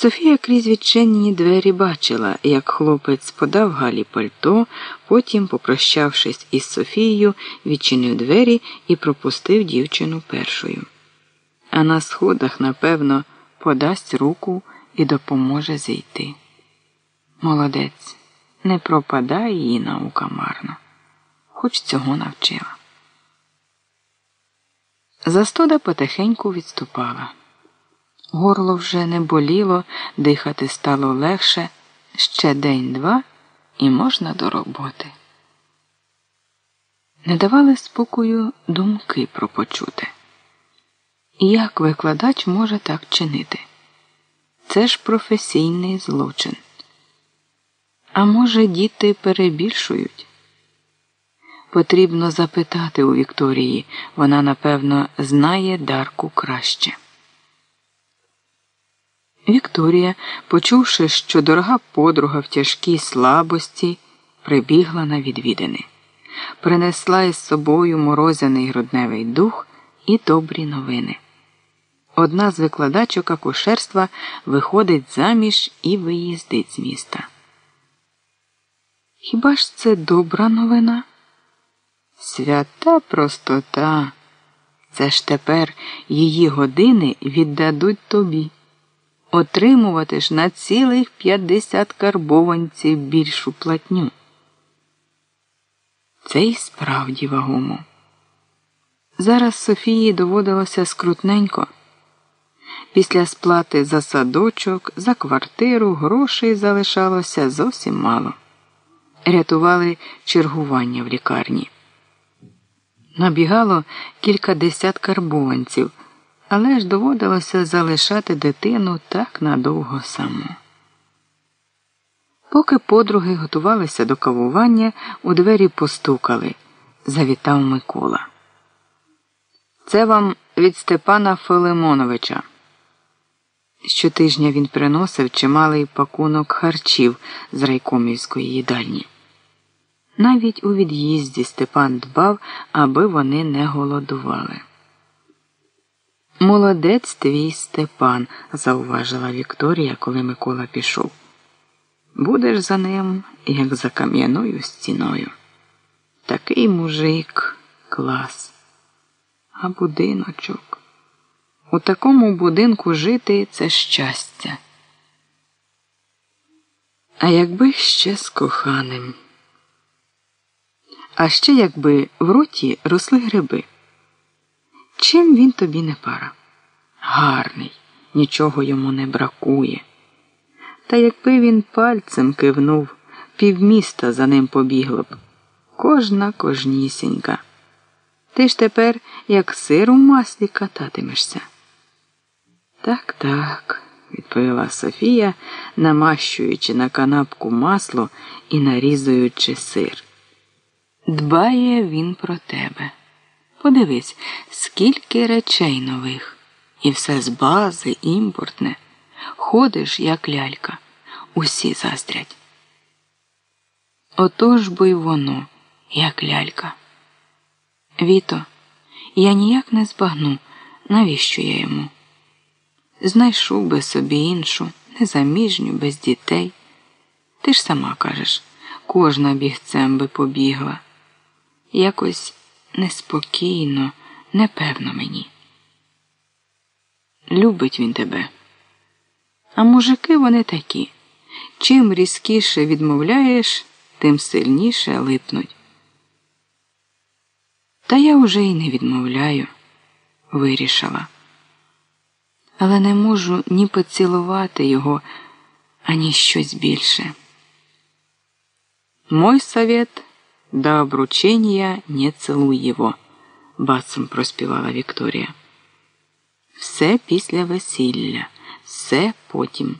Софія крізь відчинені двері бачила, як хлопець подав Галі пальто, потім, попрощавшись із Софією, відчинив двері і пропустив дівчину першою. А на сходах, напевно, подасть руку і допоможе зійти. Молодець, не пропадає її наука марно, хоч цього навчила. Застуда потихеньку відступала. Горло вже не боліло, дихати стало легше ще день-два і можна до роботи. Не давали спокою думки про почуте. Як викладач може так чинити? Це ж професійний злочин. А може, діти перебільшують? Потрібно запитати у Вікторії, вона, напевно, знає Дарку краще. Вікторія, почувши, що дорога подруга в тяжкій слабості, прибігла на відвідини, принесла із собою морозяний грудневий дух і добрі новини. Одна з викладачок акушерства виходить заміж і виїздить з міста. Хіба ж це добра новина? Свята простота. Це ж тепер її години віддадуть тобі. Отримувати ж на цілих 50 карбованців більшу платню. Це й справді вагомо. Зараз Софії доводилося скрутненько. Після сплати за садочок, за квартиру грошей залишалося зовсім мало. Рятували чергування в лікарні. Набігало кілька десят карбованців, але ж доводилося залишати дитину так надовго саму. Поки подруги готувалися до кавування, у двері постукали. Завітав Микола. Це вам від Степана Филимоновича. Щотижня він приносив чималий пакунок харчів з райкомівської їдальні. Навіть у від'їзді Степан дбав, аби вони не голодували. Молодець твій Степан, зауважила Вікторія, коли Микола пішов. Будеш за ним, як за кам'яною стіною. Такий мужик клас. А будиночок. У такому будинку жити це щастя. А якби ще з коханим. А ще якби в роті росли гриби. Чим він тобі не пара? Гарний, нічого йому не бракує. Та якби він пальцем кивнув, півміста за ним побігло б. Кожна кожнісінька. Ти ж тепер, як сир у маслі, кататимешся. Так, так, відповіла Софія, намащуючи на канапку масло і нарізуючи сир. Дбає він про тебе. Подивись, скільки речей нових, і все з бази, імпортне. Ходиш, як лялька, усі заздрять. Отож бо й воно, як лялька. Віто, я ніяк не збагну, навіщо я йому? Знайшов би собі іншу, незаміжню, без дітей. Ти ж сама кажеш, кожна бігцем би побігла. Якось неспокійно, непевно мені. Любить він тебе. А мужики вони такі. Чим різкіше відмовляєш, тим сильніше липнуть. Та я вже й не відмовляю, вирішила. Але не можу ні поцілувати його, ані щось більше. Мой совет до обручения не целуй його, басом проспівала Вікторія. Все після весілля, все потім.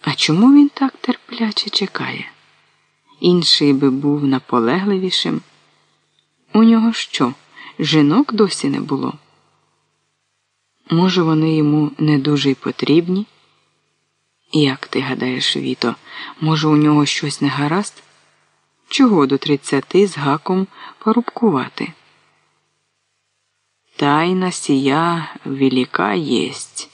А чому він так терпляче чекає? Інший би був наполегливішим. У нього що? Жінок досі не було? Може, вони йому не дуже й потрібні? Як ти гадаєш, Віто, може, у нього щось не гаразд? Чого до тридцяти з гаком порубкувати? Тайна сія велика єсть.